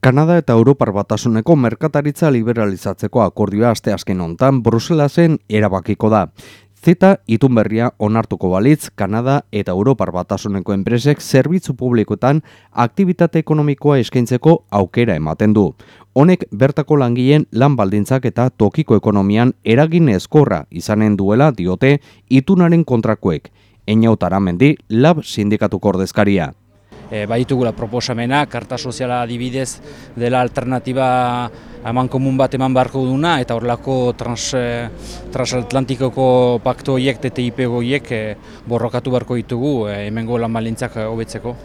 Kanada eta Europar batasuneko merkataritza liberalizatzeko akordioa aste asken hontan Bruselasen erabakiko da. Zeta itunberria onartuko balitz, Kanada eta Europar batasuneko enpresek zerbitzu publikoetan aktivitate ekonomikoa eskaintzeko aukera ematen du. Honek bertako langileen lan baldintzak eta tokiko ekonomian eragin eskorra izanen duela diote itunaren kontrakoek. Einautara mendi, lab sindikatuko ordezkaria e, baitugula proposamena, karta soziala adibidez dela alternatiba eman komun bat eman beharko duna eta horrelako trans, e, transatlantikoko pakto horiek, TTIP horiek e, borrokatu beharko ditugu e, hemengo lan balintzak hobetzeko.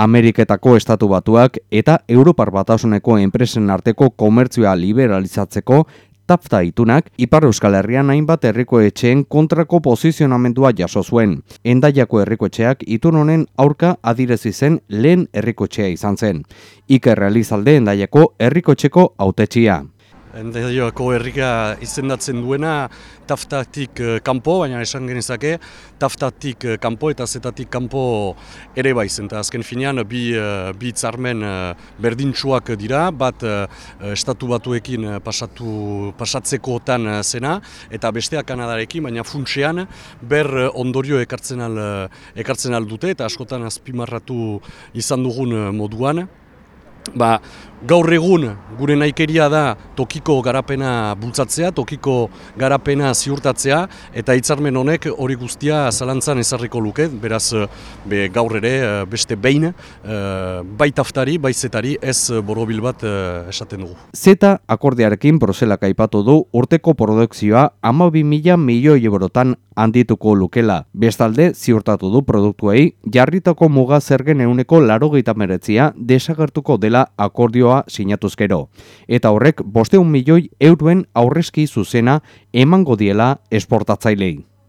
Ameriketako estatu batuak eta Europar batasuneko enpresen arteko komertzioa liberalizatzeko tafta itunak, Ipar Euskal Herrian hainbat herriko etxeen kontrako posizionamendua jaso zuen. Endaiako herriko etxeak itun honen aurka adirezi zen lehen herriko etxea izan zen. Iker realizalde endaiako herriko etxeko autetxia. Endaiako herrika izendatzen duena taftatik uh, kanpo, baina esan genezake taftatik uh, kanpo eta zetatik kanpo ere bai zen. Azken finean bi, uh, bi tzarmen berdintsuak dira, bat estatu batuekin pasatu, pasatzeko otan zena eta besteak Kanadarekin, baina funtsean ber ondorio ekartzen al, ekartzen al dute eta askotan azpimarratu izan dugun moduan. Ba, gaur egun gure naikeria da tokiko garapena bultzatzea, tokiko garapena ziurtatzea eta hitzarmen honek hori guztia zalantzan ezarriko luke, beraz be, gaur ere beste behin eh, bai taftari, bai zetari ez borobil bat eh, esaten dugu. Zeta akordearekin prozelak aipatu du urteko produkzioa ama bi mila milioi eurotan handituko lukela. Bestalde, ziurtatu du produktuei, jarritako muga zergen euneko laro meretzia desagertuko dela akordio akordioa sinatuzkero. Eta horrek bosteun milioi euruen aurrezki zuzena emango diela esportatzailei.